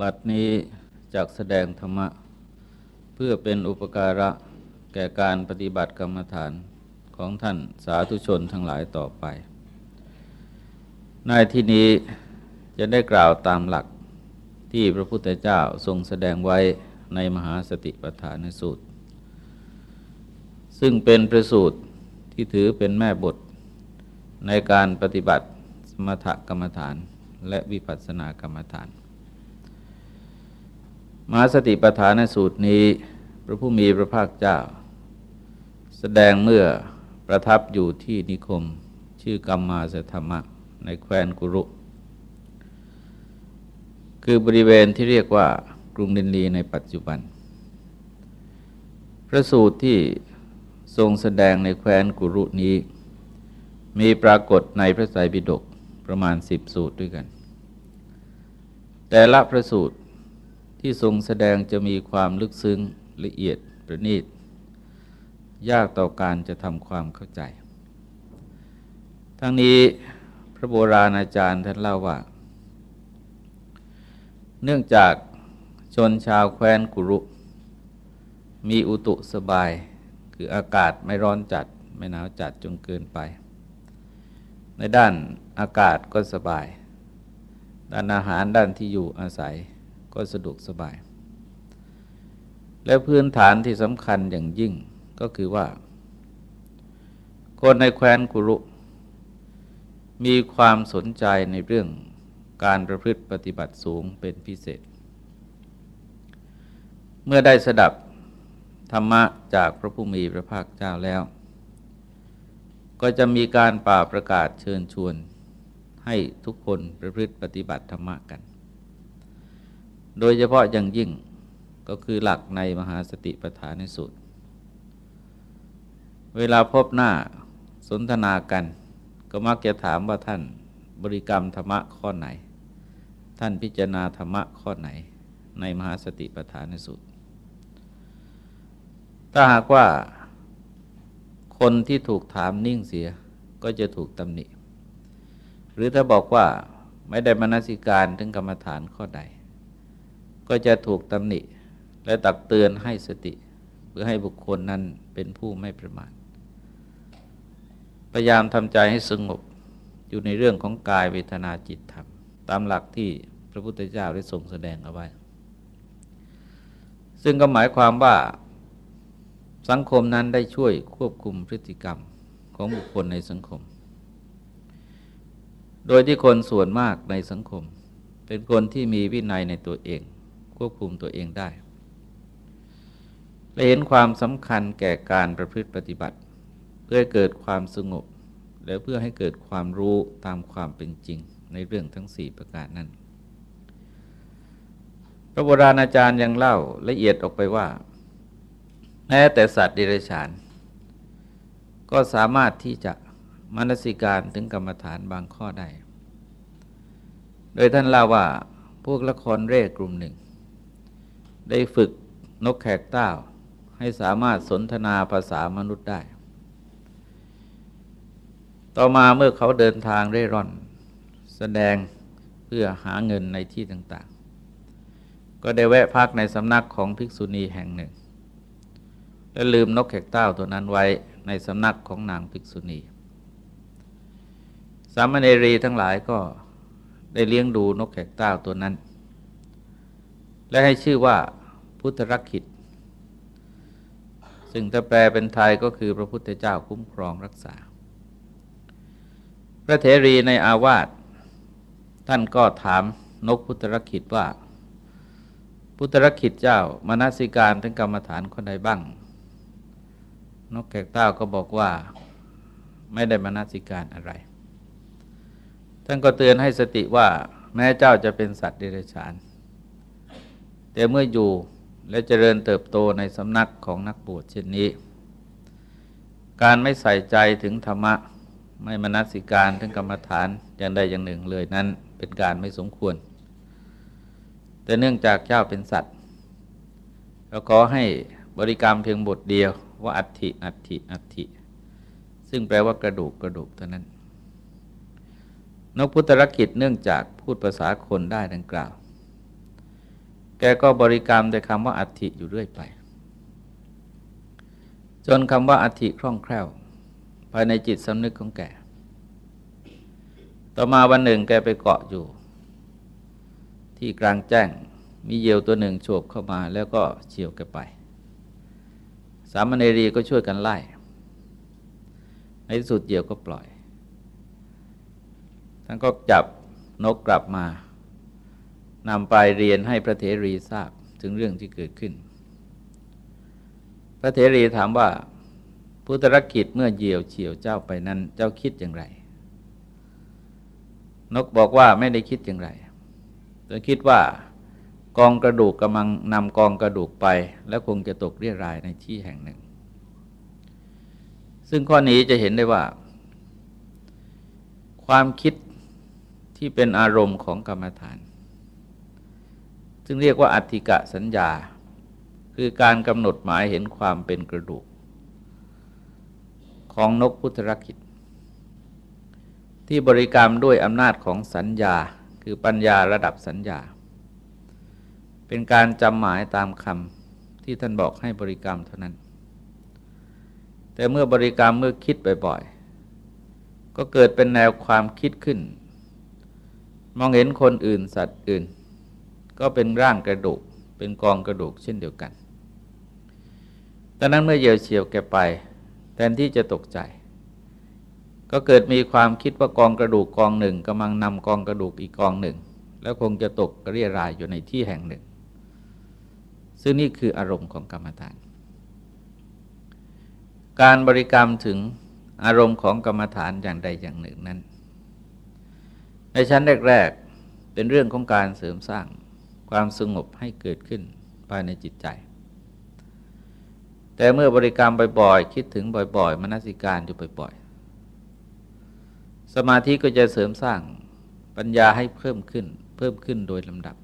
บัดนี้จากแสดงธรรมะ เพื่อเป็นอุปการะแก่การปฏิบัติกรรมฐานของท่านสาธุชนทั้งหลายต่อไป ในที่นี้จะได้กล่าวตามหลักที่พระพุทธเจ้าทรงแสดงไว้ในมหาสติปัฏฐานสูตร ซึ่งเป็นประสูตรที่ถือเป็นแม่บทในการปฏิบัติสมถกรรมฐานและวิปัสสนากรรมฐาน มหาสติปัฏฐานสูตรนี้ พระผู้มีพระภาคเจ้า แสดงเมื่อประทับอยู่ที่นิคม ชื่อกรรมมาสธรรมะในแคว้นกุรุ คือบริเวณที่เรียกว่ากรุงดินลีในปัจจุบัน พระสูตรที่ทรงแสดงในแคว้นกุรุนี้ มีปรากฏในพระไตรปิฎกประมาณสิบสูตรด้วยกัน แต่ละพระสูตร ที่ทรงแสดงจะมีความลึกซึ้งละเอียดประณีต ยากต่อการจะทำความเข้าใจ ทั้งนี้พระโบราณอาจารย์ท่านเล่าว่า เนื่องจากชนชาวแคว้นกุรุ มีอุตุสบาย คืออากาศไม่ร้อนจัด ไม่หนาวจัดจนเกินไป ในด้านอากาศก็สบาย ด้านอาหารด้านที่อยู่อาศัย ก็สะดวกสบาย และพื้นฐานที่สำคัญอย่างยิ่งก็คือว่า คนในแคว้นกุรุ มีความสนใจในเรื่องการประพฤติปฏิบัติสูงเป็นพิเศษ เมื่อได้สดับธรรมะจากพระผู้มีพระภาคเจ้าแล้ว ก็จะมีการป่าประกาศเชิญชวนให้ทุกคนประพฤติปฏิบัติธรรมะกัน โดยเฉพาะอย่างยิ่งก็คือหลักในมหาสติปัฏฐานสุดเวลาพบหน้าสนทนากัน ก็มักจะถามว่าท่านบริกรรมธรรมะข้อไหน ท่านพิจารณาธรรมะข้อไหน ในมหาสติปัฏฐานสุดถ้าหากว่าคนที่ถูกถามนิ่งเสียก็จะถูกตำหนิ หรือถ้าบอกว่าไม่ได้มนสิการถึงกรรมฐานข้อใด ก็จะถูกตำหนิ และตักเตือนให้สติ เพื่อให้บุคคลนั้นเป็นผู้ไม่ประมาทพยายามทำใจให้สงบอยู่ในเรื่องของกายเวทนาจิตธรรม ตามหลักที่พระพุทธเจ้าได้ทรงแสดงเอาไว้ ซึ่งก็หมายความว่าสังคมนั้นได้ช่วยควบคุมพฤติกรรมของบุคคลในสังคม โดยที่คนส่วนมากในสังคม เป็นคนที่มีวินัยในตัวเอง ควบคุมตัวเองได้ และเห็นความสำคัญแก่การประพฤติปฏิบัติ เพื่อเกิดความสงบ และเพื่อให้เกิดความรู้ตามความเป็นจริงในเรื่องทั้งสี่ประการนั้น พระโบราณอาจารย์ยังเล่าละเอียดออกไปว่า แม้แต่สัตว์ดิเรกชันก็สามารถที่จะมนสิการถึงกรรมฐานบางข้อได้ โดยท่านเล่าว่าพวกละครเร่กลุ่มหนึ่ง ได้ฝึกนกแขกเต้า ให้สามารถสนทนาภาษามนุษย์ได้ ต่อมาเมื่อเขาเดินทางเร่ร่อน แสดงเพื่อหาเงินในที่ต่างๆ ก็ได้แวะพักในสำนักของภิกษุณีแห่งหนึ่ง และลืมนกแขกเต้าตัวนั้นไว้ในสำนักของนางภิกษุณีสามเณรีทั้งหลายก็ได้เลี้ยงดูนกแขกเต้าตัวนั้น และให้ชื่อว่าพุทธรักขิต ซึ่งถ้าแปลเป็นไทยก็คือพระพุทธเจ้าคุ้มครองรักษา พระเถรีในอาวาสท่านก็ถามนกพุทธรักขิตว่า พุทธรักขิตเจ้ามนสิการถึงกรรมฐานคนใดบ้าง นกแกกเต้าก็บอกว่าไม่ได้มานาสิการอะไร ท่านก็เตือนให้สติว่าแม้เจ้าจะเป็นสัตว์เดรัจฉาน แต่เมื่ออยู่และเจริญเติบโตในสำนักของนักบวชเช่นนี้ การไม่ใส่ใจถึงธรรมะ ไม่มนัสิการถึงกรรมฐานอย่างใดอย่างหนึ่งเลยนั้นเป็นการไม่สมควร แต่เนื่องจากเจ้าเป็นสัตว์เราขอให้บริกรรมเพียงบทเดียวว่าอัฐิอัฐิอัฐิซึ่งแปลว่ากระดูกกระดูกเท่านั้น นกพุทธรกิจเนื่องจากพูดภาษาคนได้ดังกล่าว แก็บริกรรมแต่คำว่าอัฐิอยู่เรื่อยไป จนคำว่าอัฐิคล่องแคล่ว ภายในจิตสำนึกของแก ต่อมาวันหนึ่งแกไปเกาะอยู่ ที่กลางแจ้งมีเหยี่ยวตัวหนึ่งโฉบเข้ามาแล้วก็เฉียวแกไป สามเณรีก็ช่วยกันไล่ ในที่สุดเหยี่ยวก็ปล่อย ท่านก็จับนกกลับมา นำไปเรียนให้พระเถรีทราบถึงเรื่องที่เกิดขึ้น พระเถรีถามว่าพุทธรกิจเมื่อเยี่ยวเฉียวเจ้าไปนั้น เจ้าคิดอย่างไร นกบอกว่าไม่ได้คิดอย่างไรแต่คิดว่ากองกระดูกกำลังนำกองกระดูกไป แล้วคงจะตกเรียรายในที่แห่งหนึ่ง ซึ่งข้อนี้จะเห็นได้ว่า ความคิดที่เป็นอารมณ์ของกรรมฐาน ซึ่งเรียกว่าอัติกะสัญญา คือการกำหนดหมายเห็นความเป็นกระดูก ของนกพุทธรกิจ ที่บริกรรมด้วยอำนาจของสัญญาคือปัญญาระดับสัญญา เป็นการจำหมายตามคำที่ท่านบอกให้บริกรรมเท่านั้น แต่เมื่อบริกรรมเมื่อคิดบ่อยๆ ก็เกิดเป็นแนวความคิดขึ้น มองเห็นคนอื่นสัตว์อื่น ก็เป็นร่างกระดูก เป็นกองกระดูกเช่นเดียวกันตอนนั้นเมื่อเยียวเฉียวแกไป แทนที่จะตกใจ ก็เกิดมีความคิดว่ากองกระดูกกองหนึ่งกำลังนำกองกระดูกอีกกองหนึ่ง แล้วคงจะตกกระเรียรายอยู่ในที่แห่งหนึ่ง ซึ่งนี่คืออารมณ์ของกรรมฐาน การบริกรรมถึงอารมณ์ของกรรมฐานอย่างใดอย่างหนึ่งนั้น ในชั้นแรก ๆ เป็นเรื่องของการเสริมสร้าง ความสงบให้เกิดขึ้นภายในจิตใจ แต่เมื่อบริกรรมบ่อยๆ คิดถึงบ่อยๆ มนสิการอยู่บ่อยๆ สมาธิก็จะเสริมสร้างปัญญาให้เพิ่มขึ้น เพิ่มขึ้นโดยลำดับ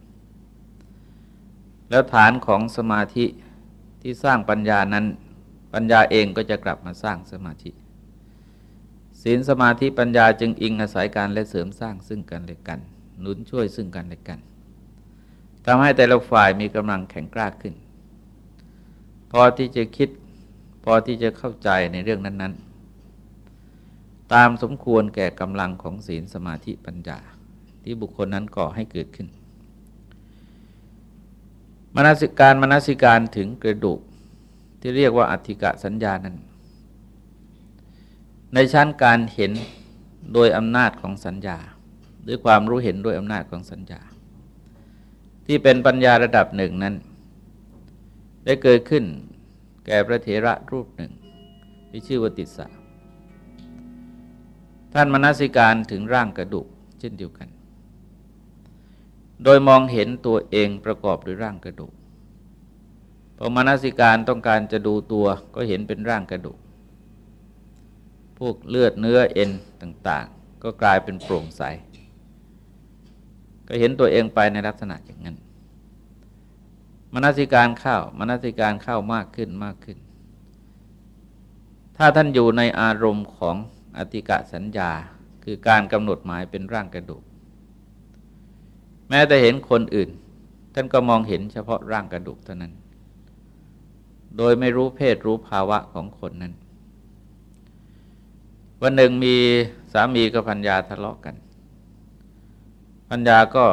แล้วฐานของสมาธิที่สร้างปัญญานั้น ปัญญาเองก็จะกลับมาสร้างสมาธิศีลสมาธิปัญญาจึงอิงอาศัยการและเสริมสร้างซึ่งกันและกันหนุนช่วยซึ่งกันและกัน ทำให้แต่ละฝ่ายมีกำลังแข็งกร้าขึ้น พอที่จะคิด พอที่จะเข้าใจในเรื่องนั้น ๆ ตามสมควรแก่กำลังของศีลสมาธิปัญญา ที่บุคคลนั้นก่อให้เกิดขึ้น มนสิการมนสิการถึงกระดูกที่เรียกว่าอธิกะสัญญานั้น ในชั้นการเห็นโดยอำนาจของสัญญา ด้วยความรู้เห็นโดยอำนาจของสัญญา ที่เป็นปัญญาระดับหนึ่งนั้น ได้เกิดขึ้นแก่พระเถระรูปหนึ่ง ที่ชื่อวติสาท่านมนสิการถึงร่างกระดูกเช่นเดียวกัน โดยมองเห็นตัวเองประกอบด้วยร่างกระดูกพอมนสิการต้องการจะดูตัวก็เห็นเป็นร่างกระดูก พวกเลือดเนื้อเอ็นต่าง ๆ ก็กลายเป็นโปร่งใส ก็เห็นตัวเองไปในลักษณะอย่างนั้นมนสิการเข้ามนสิการเข้ามากขึ้นมากขึ้น ถ้าท่านอยู่ในอารมณ์ของอธิกะสัญญาคือการกำหนดหมายเป็นร่างกระดูก แม้แต่เห็นคนอื่น ท่านก็มองเห็นเฉพาะร่างกระดูกเท่านั้น โดยไม่รู้เพศรู้ภาวะของคนนั้น วันหนึ่งมีสามีกับพัญญาทะเลาะกัน พัญญาก็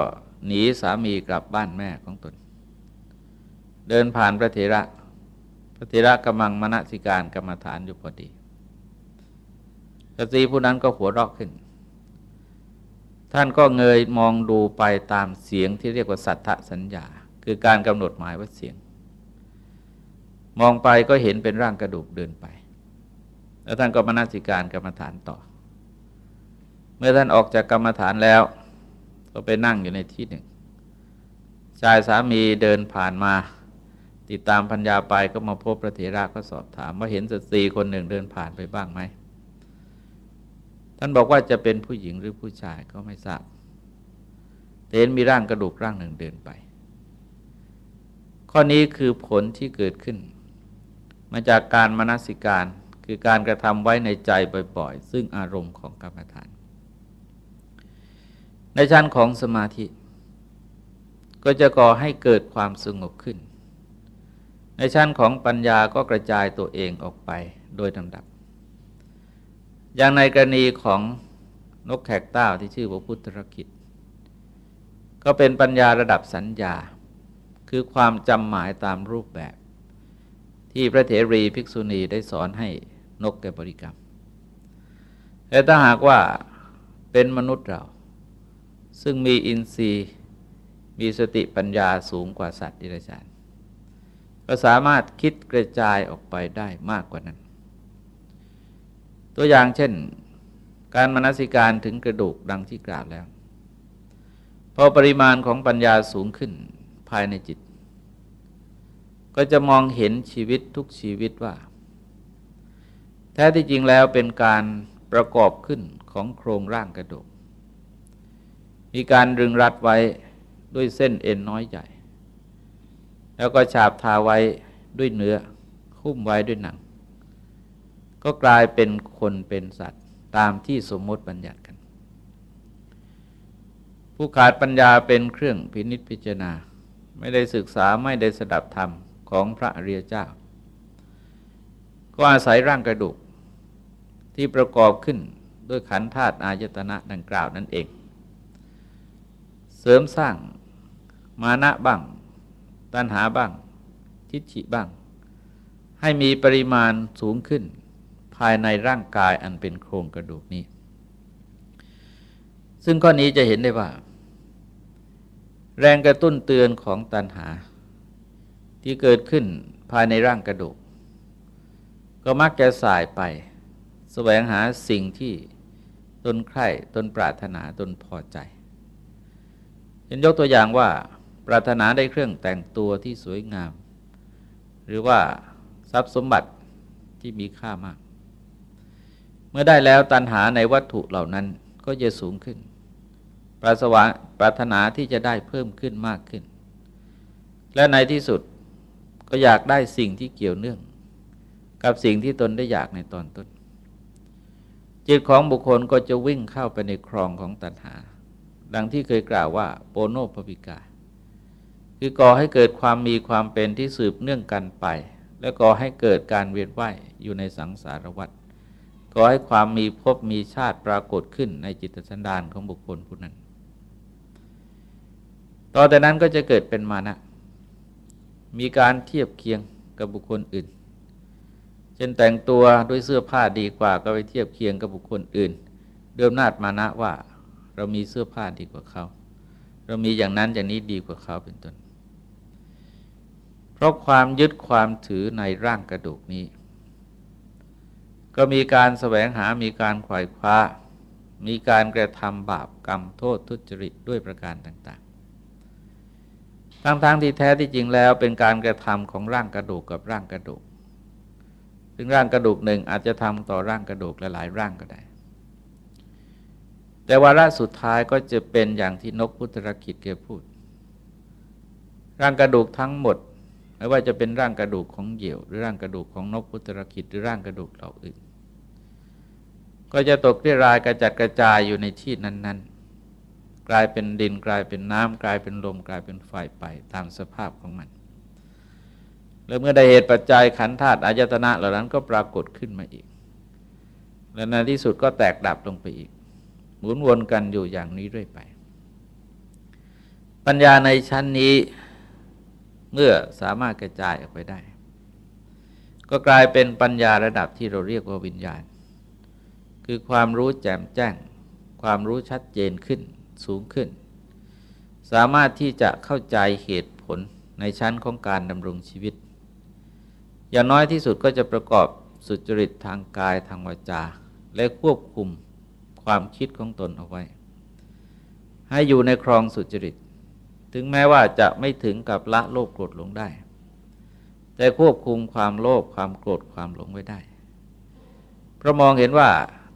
หนีสามีกลับบ้านแม่ของตน เดินผ่านพระเถระ พระเถระกำลังมณสิการกรรมฐานอยู่พอดีสตรีผู้นั้นก็หัวรอกขึ้น ท่านก็เงยมองดูไปตามเสียงที่เรียกว่าสัทธสัญญา คือการกำหนดหมายว่าเสียง มองไปก็เห็นเป็นร่างกระดูกเดินไป แล้วท่านก็มานาสิการกรรมฐานต่อ เมื่อท่านออกจากกรรมฐานแล้ว ก็ไปนั่งอยู่ในที่หนึ่ง ชายสามีเดินผ่านมา ติดตามพัญญาไปก็มาพบพระเถระก็สอบถามว่าเห็นสตรีคนหนึ่งเดินผ่านไปบ้างไหม ท่านบอกว่าจะเป็นผู้หญิงหรือผู้ชายก็ไม่ทราบเห็นมีร่างกระดูกร่างหนึ่งเดินไป ข้อนี้คือผลที่เกิดขึ้น มาจากการมนสิการคือการกระทำไว้ในใจบ่อย ๆ ซึ่งอารมณ์ของกรรมฐาน ในชั้นของสมาธิ ก็จะก่อให้เกิดความสงบขึ้น ในชั้นของปัญญาก็กระจายตัวเองออกไปโดยลำดับ อย่างในกรณีของนกแขกเต้าที่ชื่อว่าพุทธรกิจ ก็เป็นปัญญาระดับสัญญา คือความจำหมายตามรูปแบบ ที่พระเถรีภิกษุณีได้สอนให้นกแกบริกรรมแต่ถ้าหากว่าเป็นมนุษย์เรา ซึ่งมีอินทรีย์มีสติปัญญาสูงกว่าสัตว์ดิเรกชันก็สามารถคิดกระจายออกไปได้มากกว่านั้น ตัวอย่างเช่น การมนสิการถึงกระดูกดังที่กล่าวแล้ว พอปริมาณของปัญญาสูงขึ้นภายในจิต ก็จะมองเห็นชีวิตทุกชีวิตว่า แท้ที่จริงแล้วเป็นการประกอบขึ้นของโครงร่างกระดูก มีการรึงรัดไว้ด้วยเส้นเอ็นน้อยใหญ่ แล้วก็ฉาบทาไว้ด้วยเนื้อหุ้มไว้ด้วยหนัง ก็กลายเป็นคนเป็นสัตว์ตามที่สมมติบัญญัติกัน ผู้ขาดปัญญาเป็นเครื่องพินิจพิจารณา ไม่ได้ศึกษาไม่ได้สดับธรรมของพระอริยเจ้า ก็อาศัยร่างกระดูกที่ประกอบขึ้นด้วยขันธาตุอายตนะดังกล่าวนั่นเอง เสริมสร้างมานะบ้าง ตัณหาบ้าง ทิฏฐิบ้าง ให้มีปริมาณสูงขึ้น ภายในร่างกายอันเป็นโครงกระดูกนี้ ซึ่งข้อนี้จะเห็นได้ว่า แรงกระตุ้นเตือนของตัณหา ที่เกิดขึ้นภายในร่างกระดูก ก็มักจะสายไป แสวงหาสิ่งที่ตนใคร่ตนปรารถนาตนพอใจ เห็นยกตัวอย่างว่า ปรารถนาได้เครื่องแต่งตัวที่สวยงาม หรือว่าทรัพย์สมบัติที่มีค่ามาก เมื่อได้แล้วตัณหาในวัตถุเหล่านั้นก็จะสูงขึ้น ปรารวปรารถนาที่จะได้เพิ่มขึ้นมากขึ้น และในที่สุดก็อยากได้สิ่งที่เกี่ยวเนื่อง กับสิ่งที่ตนได้อยากในตอนต้นจิตของบุคคลก็จะวิ่งเข้าไปในครองของตัณหา ดังที่เคยกล่าวว่าโปโนภวิกา คือก่อให้เกิดความมีความเป็นที่สืบเนื่องกันไป และก่อให้เกิดการเวียนว่ายอยู่ในสังสารวัฏก่อให้ความมีภพมีชาติปรากฏขึ้นในจิตสันดานของบุคคลผู้นั้น ต่อแต่นั้นก็จะเกิดเป็นมานะ มีการเทียบเคียงกับบุคคลอื่น เช่นแต่งตัวด้วยเสื้อผ้าดีกว่าก็ไปเทียบเคียงกับบุคคลอื่นเดิมนาดมานะว่า เรามีเสื้อผ้าดีกว่าเขา เรามีอย่างนั้นอย่างนี้ดีกว่าเขาเป็นต้น เพราะความยึดความถือในร่างกระดูกนี้ ก็มีการแสวงหา มีการขวายคว้า มีการกระทำบาปกรรมโทษทุจริตด้วยประการต่างๆ ทั้งๆทที่แท้ที่จริงแล้วเป็นการกระทำของร่างกระดูกกับร่างกระดูกซึ่งร่างกระดูกหนึ่งอาจจะทำต่อร่างกระดูกหลายๆร่างก็ได้ แต่วาระสุดท้ายก็จะเป็นอย่างที่นกพุทธรกิจเกพูด ร่างกระดูกทั้งหมด ไม่ว่าจะเป็นร่างกระดูกของเหยี่ยวหรือร่างกระดูกของนกพุทธรคิดหรือร่างกระดูกเหล่าอื่น ก็จะตกเรียรายกระจัดกระจายอยู่ในที่นั้น ๆ กลายเป็นดินกลายเป็นน้ำกลายเป็นลมกลายเป็นไฟไปตามสภาพของมัน แล้วเมื่อได้เหตุปัจจัยขันธาตุอายตนะเหล่านั้นก็ปรากฏขึ้นมาอีก และในที่สุดก็แตกดับลงไปอีก หมุนวนกันอยู่อย่างนี้เรื่อยไป ปัญญาในชั้นนี้เมื่อสามารถกระจายออกไปได้ ก็กลายเป็นปัญญาระดับที่เราเรียกว่าวิญญาณ คือความรู้แจ่มแจ้ง ความรู้ชัดเจนขึ้นสูงขึ้น สามารถที่จะเข้าใจเหตุผลในชั้นของการดำรงชีวิต อย่างน้อยที่สุดก็จะประกอบสุจริตทางกายทางวาจา และควบคุม ความคิดของตนเอาไว้ ให้อยู่ในครองสุจริต ถึงแม้ว่าจะไม่ถึงกับละโลภโกรธหลงได้ แต่ควบคุมความโลภความโกรธความหลงไว้ได้ เพราะมองเห็นว่า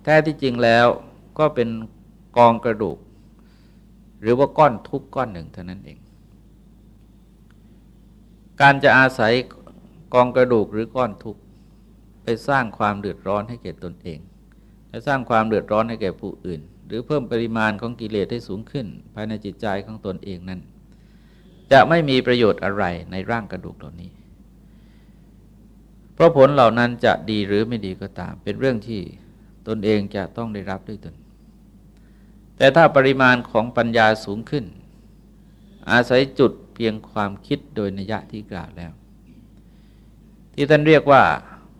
แท้ที่จริงแล้วก็เป็นกองกระดูก หรือว่าก้อนทุกก้อนหนึ่งเท่านั้นเอง การจะอาศัยกองกระดูกหรือก้อนทุกไปสร้างความเดือดร้อนให้แก่ตนเอง และสร้างความเดือดร้อนให้แก่ผู้อื่น หรือเพิ่มปริมาณของกิเลสให้สูงขึ้น ภายในจิตใจของตนเองนั้น จะไม่มีประโยชน์อะไรในร่างกระดูกเหล่านี้ เพราะผลเหล่านั้นจะดีหรือไม่ดีก็ตาม เป็นเรื่องที่ตนเองจะต้องได้รับด้วยตน แต่ถ้าปริมาณของปัญญาสูงขึ้น อาศัยจุดเพียงความคิดโดยนิยะที่กล่าวแล้ว ที่ท่านเรียกว่า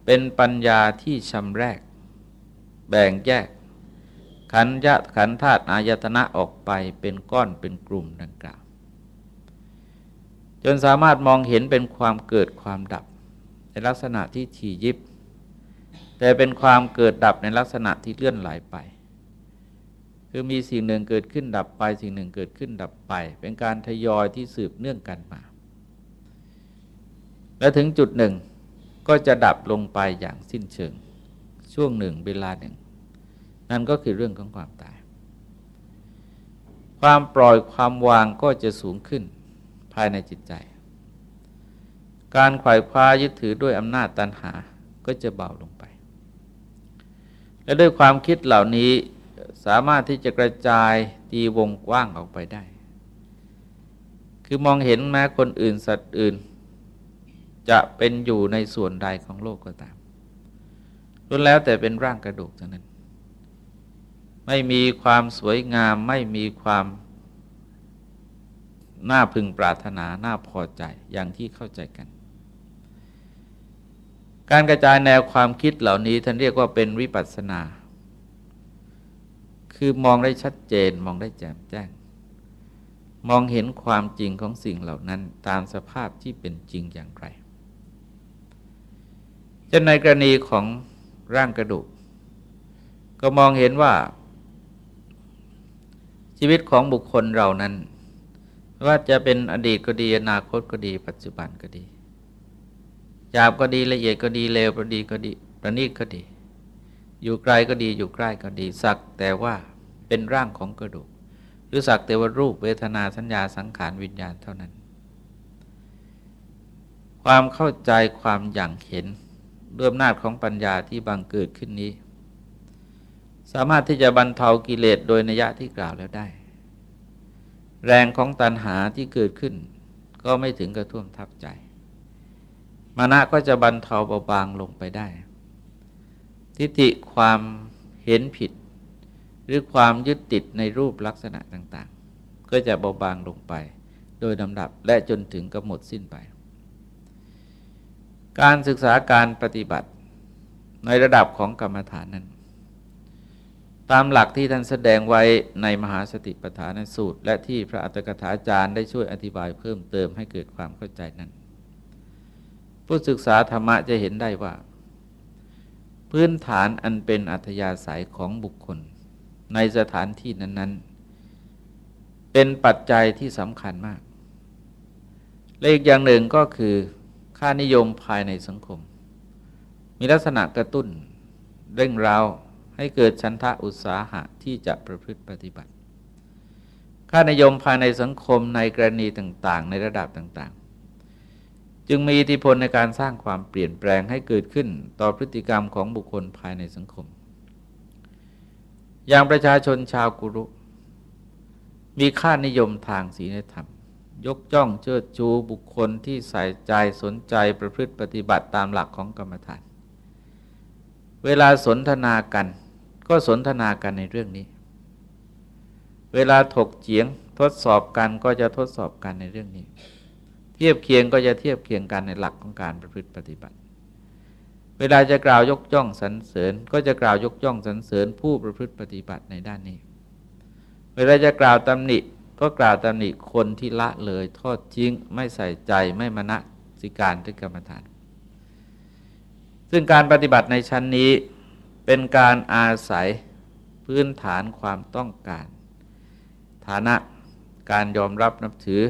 เป็นปัญญาที่ชำแรก แบ่งแยก ขันยะขันธาตุอายตนะออกไปเป็นก้อนเป็นกลุ่มดังกล่าว จนสามารถมองเห็นเป็นความเกิดความดับ ในลักษณะที่ถี่ยิบ แต่เป็นความเกิดดับในลักษณะที่เลื่อนไหลไป คือมีสิ่งหนึ่งเกิดขึ้นดับไป สิ่งหนึ่งเกิดขึ้นดับไป เป็นการทยอยที่สืบเนื่องกันมา และถึงจุดหนึ่งก็จะดับลงไปอย่างสิ้นเชิง ช่วงหนึ่งเวลาหนึ่ง นั่นก็คือเรื่องของความตาย ความปล่อยความวางก็จะสูงขึ้นภายในจิตใจ การขวายคว้ายึดถือด้วยอำนาจตันหาก็จะเบาลงไป และด้วยความคิดเหล่านี้สามารถที่จะกระจายตีวงกว้างออกไปได้ คือมองเห็นแม้คนอื่นสัตว์อื่น จะเป็นอยู่ในส่วนใดของโลกก็ตามล้วนแล้วแต่เป็นร่างกระดูกเท่านั้น ไม่มีความสวยงาม ไม่มีความน่าพึงปรารถนาน่าพอใจอย่างที่เข้าใจกัน การกระจายแนวความคิดเหล่านี้ท่านเรียกว่าเป็นวิปัสสนา คือมองได้ชัดเจนมองได้แจ่มแจ้ง มองเห็นความจริงของสิ่งเหล่านั้นตามสภาพที่เป็นจริงอย่างไรจะในกรณีของร่างกระดูก ก็มองเห็นว่า ชีวิตของบุคคลเรานั้น ว่าจะเป็นอดีตก็ดีอนาคตก็ดี ปัจจุบันก็ดีหยาบก็ดีละเอียดก็ดีเลวประดีก็ดีประณีตก็ดี อยู่ไกลก็ดีอยู่ใกล้ก็ดี สักแต่ว่าเป็นร่างของกระดูก หรือสักแต่ว่ารูปเวทนาสัญญาสังขารวิญญาณเท่านั้น ความเข้าใจความอย่างเห็นด้วยอำนาจของปัญญาที่บังเกิดขึ้นนี้ สามารถที่จะบรรเทากิเลสโดยนิยะที่กล่าวแล้วได้ แรงของตัณหาที่เกิดขึ้น ก็ไม่ถึงกระท่วมทับใจ มานะก็จะบรรเทาเบาบางลงไปได้ ทิฏฐิความเห็นผิด หรือความยึดติดในรูปลักษณะต่างๆ ก็จะเบาบางลงไป โดยลำดับและจนถึงกำหนดสิ้นไป การศึกษาการปฏิบัติในระดับของกรรมฐานนั้น ตามหลักที่ท่านแสดงไว้ในมหาสติปัฏฐานสูตร และที่พระอัตถกถาจารย์ได้ช่วยอธิบายเพิ่มเติมให้เกิดความเข้าใจนั้น ผู้ศึกษาธรรมะจะเห็นได้ว่า พื้นฐานอันเป็นอัธยาศัยของบุคคล ในสถานที่นั้นๆ เป็นปัจจัยที่สำคัญมากและอีกอย่างหนึ่งก็คือค่านิยมภายในสังคม มีลักษณะกระตุ้นเร่งเร้า ให้เกิดชันทะอุตสาหะที่จะประพฤติปฏิบัติ ค่านิยมภายในสังคมในกรณีต่างๆ ในระดับต่างๆ จึงมีอิทธิพลในการสร้างความเปลี่ยนแปลงให้เกิดขึ้นต่อพฤติกรรมของบุคคลภายในสังคม อย่างประชาชนชาวกุรุ มีค่านิยมทางศีลธรรม ยกจ้องเชิดชูบุคคลที่ใส่ใจสนใจประพฤติปฏิบัติตามหลักของกรรมฐานเวลาสนทนากัน ก็สนทนากันในเรื่องนี้ เวลาถกเฉียงทดสอบกันก็จะทดสอบกันในเรื่องนี้ เทียบเคียงก็จะเทียบเคียงกันในหลักของการประพฤติปฏิบัติ เวลาจะกล่าวยกจ้องสรรเสริญ ก็จะกล่าวยกจ้องสรรเสริญผู้ประพฤติปฏิบัติในด้านนี้ เวลาจะกล่าวตำหนิก็กล่าวตำหนิคนที่ละเลยทอดทิ้งไม่ใส่ใจไม่มณสิการที่กรรมฐาน ซึ่งการปฏิบัติในชั้นนี้ เป็นการอาศัยพื้นฐานความต้องการ ฐานะการยอมรับนับถือ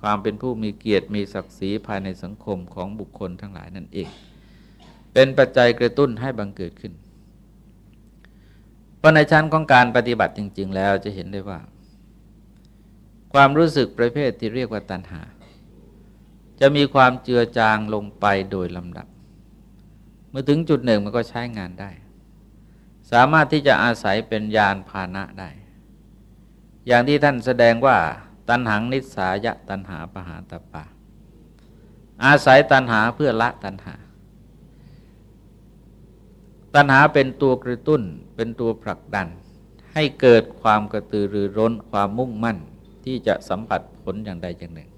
ความเป็นผู้มีเกียรติมีศักดิ์ศรีภายในสังคมของบุคคลทั้งหลายนั่นเอง เป็นปัจจัยกระตุ้นให้บังเกิดขึ้น เพราะในชั้นของการปฏิบัติจริง ๆ แล้วจะเห็นได้ว่า ความรู้สึกประเภทที่เรียกว่าตัณหา จะมีความเจือจางลงไปโดยลำดับ เมื่อถึงจุดหนึ่งมันก็ใช้งานได้ สามารถที่จะอาศัยเป็นยานพาหนะได้ อย่างที่ท่านแสดงว่า ตันหังนิสายะตันหาปหาตปาอาศัยตันหาเพื่อละตันหา ตันหาเป็นตัวกระตุ้นเป็นตัวผลักดัน ให้เกิดความกระตือรือร้นความมุ่งมั่นที่จะสัมผัสผลอย่างใดอย่างหนึ่ง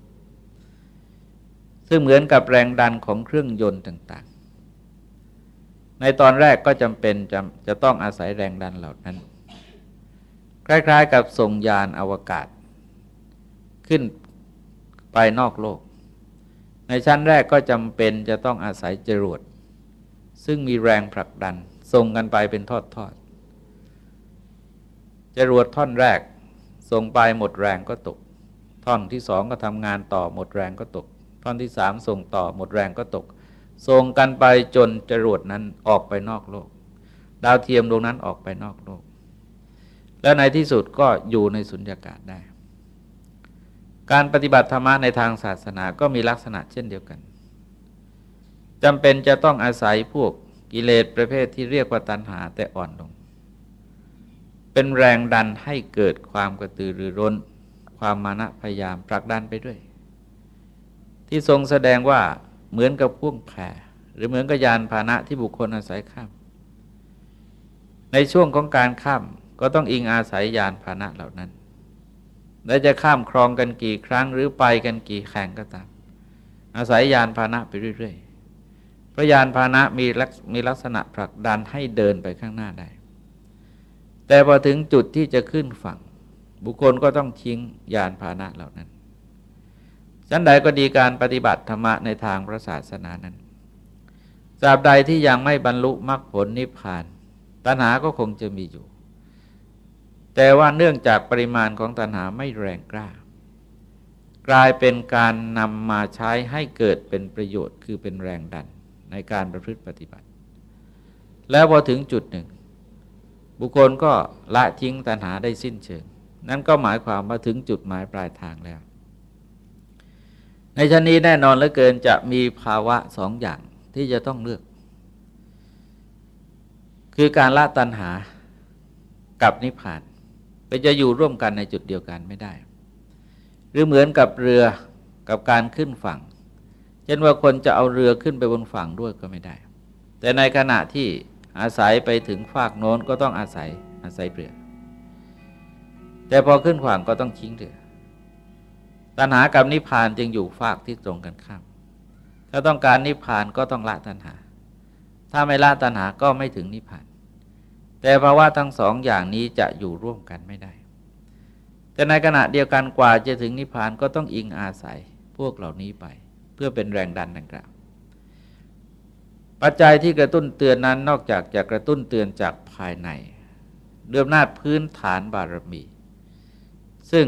ซึ่งเหมือนกับแรงดันของเครื่องยนต์ต่าง ในตอนแรกก็จำเป็นจะจะต้องอาศัยแรงดันเหล่านั้น คล้ายๆกับส่งยานอวกาศ ขึ้นไปนอกโลก ในชั้นแรกก็จำเป็นจะต้องอาศัยจรวดซึ่งมีแรงผลักดันส่งกันไปเป็นทอดๆจรวดท่อนแรกส่งไปหมดแรงก็ตก ท่อนที่สองก็ทำงานต่อหมดแรงก็ตก ท่อนที่สามส่งต่อหมดแรงก็ตก ส่งกันไปจนจรวดนั้นออกไปนอกโลก ดาวเทียมดวงนั้นออกไปนอกโลก และในที่สุดก็อยู่ในสุญญากาศได้ การปฏิบัติธรรมในทางศาสนาก็มีลักษณะเช่นเดียวกันจำเป็นจะต้องอาศัยพวกกิเลสประเภทที่เรียกว่าตัณหาแต่อ่อนลง เป็นแรงดันให้เกิดความกระตือรือร้น ความมานะพยายามผลักดันไปด้วย ที่ทรงแสดงว่า เหมือนกับพ่วงแพรหรือเหมือนกับยานพาหนะที่บุคคลอาศัยข้าม ในช่วงของการข้ามก็ต้องอิงอาศัยยานพาหนะเหล่านั้น และจะข้ามครองกันกี่ครั้งหรือไปกันกี่แข่งก็ตาม อาศัยยานพาหนะไปเรื่อยๆพระยานพาหนะมีมีลักษณะผลักดันให้เดินไปข้างหน้าได้ แต่พอถึงจุดที่จะขึ้นฝั่ง บุคคลก็ต้องทิ้งยานพาหนะเหล่านั้น ชั้นใดก็ดีการปฏิบัติธรรมะในทางพระศาสนานั้นตราบใดที่ยังไม่บรรลุมรรคผลนิพพาน ตัณหาก็คงจะมีอยู่ แต่ว่าเนื่องจากปริมาณของตัณหาไม่แรงกล้า กลายเป็นการนำมาใช้ให้เกิดเป็นประโยชน์คือเป็นแรงดันในการประพฤติปฏิบัติ แล้วพอถึงจุดหนึ่ง บุคคลก็ละทิ้งตัณหาได้สิ้นเชิง นั่นก็หมายความว่าถึงจุดหมายปลายทางแล้ว ในชั้นนี้แน่นอนเหลือเกินจะมีภาวะสองอย่างที่จะต้องเลือก คือการละตัณหากับนิพพานไปจะอยู่ร่วมกันในจุดเดียวกันไม่ได้ หรือเหมือนกับเรือกับการขึ้นฝั่งเช่นว่าคนจะเอาเรือขึ้นไปบนฝั่งด้วยก็ไม่ได้ แต่ในขณะที่อาศัยไปถึงฝากโน้นก็ต้องอาศัยอาศัยเรือ แต่พอขึ้นขวางก็ต้องทิ้งเรือ ตัณหากับนิพพานจึงอยู่ฝากที่ตรงกันข้าม ถ้าต้องการนิพพานก็ต้องละตัณหา ถ้าไม่ละตัณหาก็ไม่ถึงนิพพาน แต่ภาวะทั้งสองอย่างนี้จะอยู่ร่วมกันไม่ได้ แต่ในขณะเดียวกันกว่าจะถึงนิพพานก็ต้องอิงอาศัยพวกเหล่านี้ไป เพื่อเป็นแรงดันดังกล่าวปัจจัยที่กระตุ้นเตือนนั้นนอกจากจะกระตุ้นเตือนจากภายในเรื่องนาจพื้นฐานบารมี ซึ่ง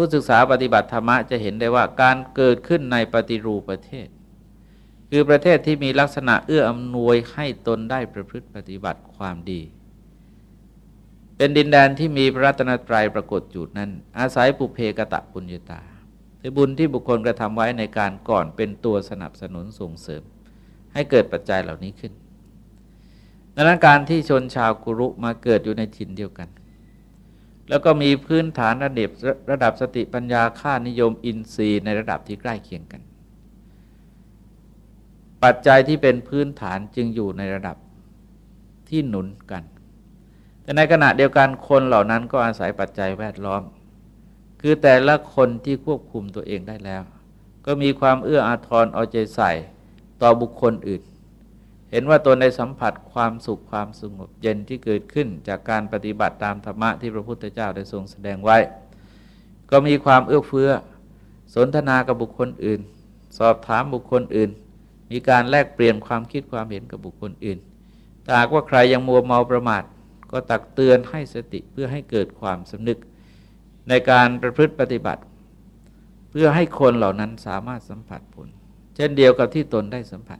ผู้ศึกษาปฏิบัติธรรมะจะเห็นได้ว่าการเกิดขึ้นในปฏิรูปประเทศ คือประเทศที่มีลักษณะเอื้ออำนวยให้ตนได้ประพฤติปฏิบัติความดี เป็นดินแดนที่มีพระรัตนตรัยปรากฏจุดนั้น อาศัยปุเพกะตะปุญญาตาคือบุญที่บุคคลกระทำไว้ในการก่อนเป็นตัวสนับสนุนส่งเสริม ให้เกิดปัจจัยเหล่านี้ขึ้นดังนั้นการที่ชนชาวกุรุมาเกิดอยู่ในถิ่นเดียวกัน แล้วก็มีพื้นฐานระดับระดับสติปัญญาค่านิยมอินทรีย์ในระดับที่ใกล้เคียงกัน ปัจจัยที่เป็นพื้นฐานจึงอยู่ในระดับที่หนุนกัน แต่ในขณะเดียวกันคนเหล่านั้นก็อาศัยปัจจัยแวดล้อม คือแต่ละคนที่ควบคุมตัวเองได้แล้ว ก็มีความเอื้ออาทรเอาใจใส่ต่อบุคคลอื่น เห็นว่าตนได้สัมผัสความสุขความสงบเย็นที่เกิดขึ้น จากการปฏิบัติตามธรรมะที่พระพุทธเจ้าได้ทรงแสดงไว้ ก็มีความเอื้อเฟื้อ สนทนากับบุคคลอื่น สอบถามบุคคลอื่น มีการแลกเปลี่ยนความคิดความเห็นกับบุคคลอื่นถ้าหากว่าใครยังมัวเมาประมาท ก็ตักเตือนให้สติเพื่อให้เกิดความสำนึก ในการประพฤติปฏิบัติ เพื่อให้คนเหล่านั้นสามารถสัมผัสผล เช่นเดียวกับที่ตนได้สัมผัส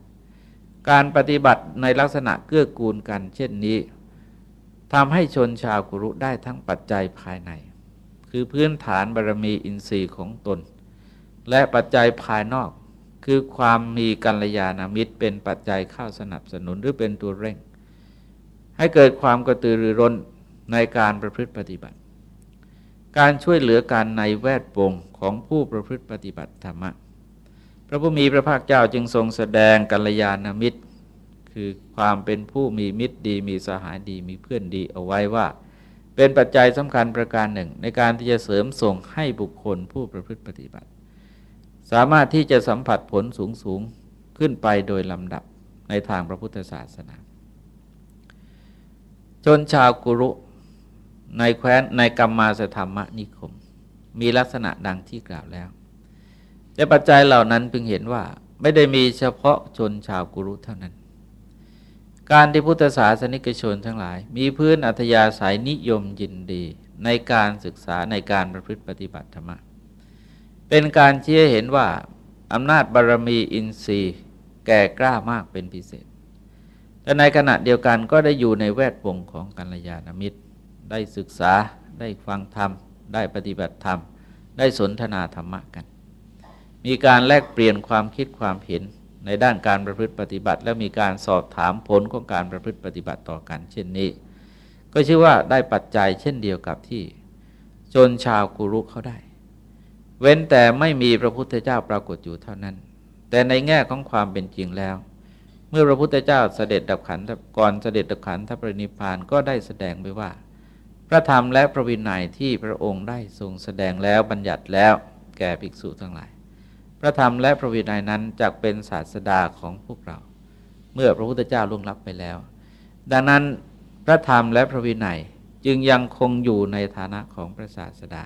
การปฏิบัติในลักษณะเกื้อกูลกันเช่นนี้ทำให้ชนชาวกุรุได้ทั้งปัจจัยภายใน คือพื้นฐานบารมีอินทรีย์ของตน และปัจจัยภายนอกคือความมีกัลยาณมิตรเป็นปัจจัยเข้าสนับสนุนหรือเป็นตัวเร่ง ให้เกิดความกระตือรือร้นในการประพฤติปฏิบัติ การช่วยเหลือการในแวดวงของผู้ประพฤติปฏิบัติธรรมะ พระผู้มีพระภาคเจ้าจึงทรงแสดงกัลยาณมิตร คือความเป็นผู้มีมิตรดี มีสหายดีมีเพื่อนดีเอาไว้ว่า เป็นปัจจัยสำคัญประการหนึ่ง ในการที่จะเสริมส่งให้บุคคลผู้ประพฤติปฏิบัติ สามารถที่จะสัมผัสผลสูงสูงขึ้นไปโดยลำดับในทางพระพุทธศาสนา ชนชาวกุรุในแคว้นในกรรมมาสธรรมนิคม มีลักษณะดังที่กล่าวแล้ว แต่ปัจจัยเหล่านั้นพึงเห็นว่าไม่ได้มีเฉพาะชนชาวกุรุเท่านั้น การที่พุทธศาสนิกชนทั้งหลาย มีพื้นอัธยาศัยนิยมยินดี ในการศึกษาในการประพฤติปฏิบัติธรรม เป็นการเชี่ยเห็นว่าอำนาจบารรมีอินทรีย์แก่กล้ามากเป็นพิเศษ แต่ในขณะเดียวกันก็ได้อยู่ในแวดวงของกัลยาณมิตร ได้ศึกษา ได้ฟังธรรม ได้ปฏิบัติธรรม ได้สนทนาธรรมะกัน มีการแลกเปลี่ยนความคิดความเห็นในด้านการประพฤติปฏิบัติ และมีการสอบถามผลของการประพฤติปฏิบัติต่อกัน เช่นนี้ ก็ชื่อว่าได้ปัจจัยเช่นเดียวกับที่ชนชาวกุรุเขาได้ เว้นแต่ไม่มีพระพุทธเจ้าปรากฏอยู่เท่านั้น แต่ในแง่ของความเป็นจริงแล้ว เมื่อพระพุทธเจ้าเสด็จดับขันก่อนเสด็จดับขันธปรินิพานก็ได้แสดงไปว่า พระธรรมและพระวินัยที่พระองค์ได้ทรงแสดงแล้วบัญญัติแล้วแก่ภิกษุทั้งหลาย พระธรรมและพระวินัยนั้นจะเป็นศาสดาของพวกเรา เมื่อพระพุทธเจ้าล่วงลับไปแล้ว ดังนั้นพระธรรมและพระวินัยจึงยังคงอยู่ในฐานะของพระศาสดา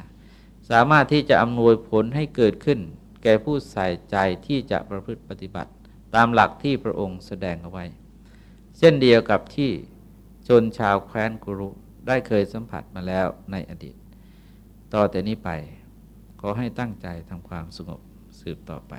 สามารถที่จะอำนวยผลให้เกิดขึ้น แก่ผู้ใส่ใจที่จะประพฤติปฏิบัติ ตามหลักที่พระองค์แสดงเอาไว้ เช่นเดียวกับที่ชนชาวแคว้นกุรุได้เคยสัมผัสมาแล้วในอดีต ต่อแต่นี้ไป ขอให้ตั้งใจทำความสงบ สืบต่อไป